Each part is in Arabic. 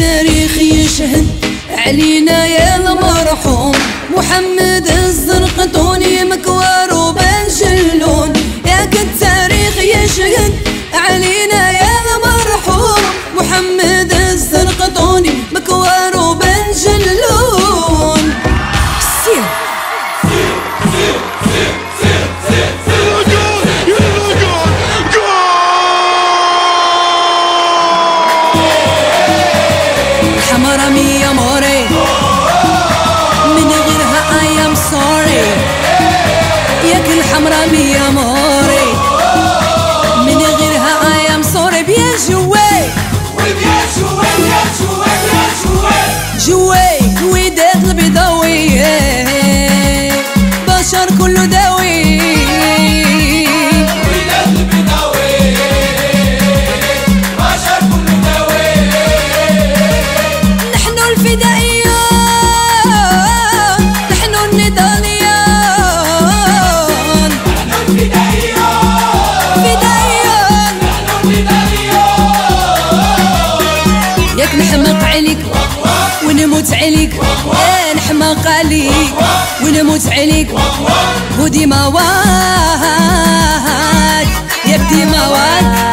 التاريخ يشهد علينا يا المرحوم محمد الزرقطوني حمرمي يا موري من غيرها I am sorry. ياك الحمرمي يا موري نحمق عليك ونموت عليك. يا نحمق عليك ونموت عليك. وديما واك ياك ديما واك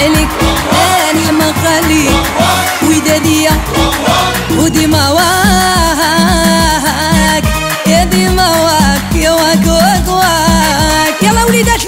عليك. يا نحمق عليك ودادية وديما واك. يا ديما واك يا واك واك واك. يلا وليدات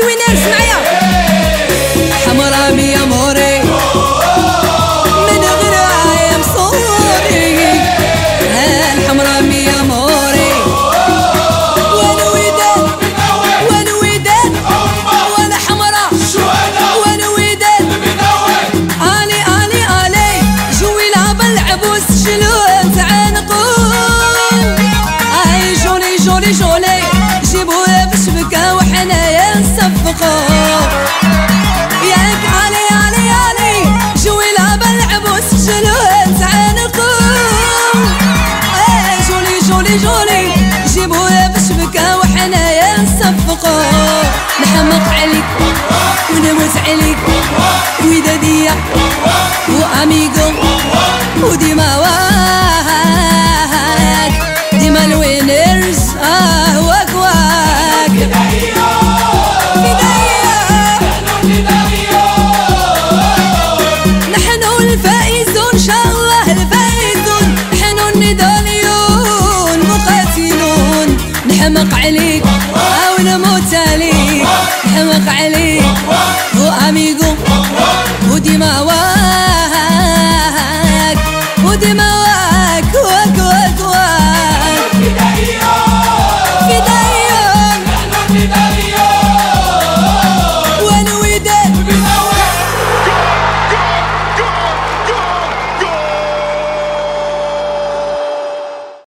جيبوها بشبكة وحنايا نصفقوا نحمق عليك ونموت عليك. ودادية واميغو وديما واك ديما الوينرز نحمق عليك أو نموت عليك. نحمق عليك. واميغو وديما واك وديما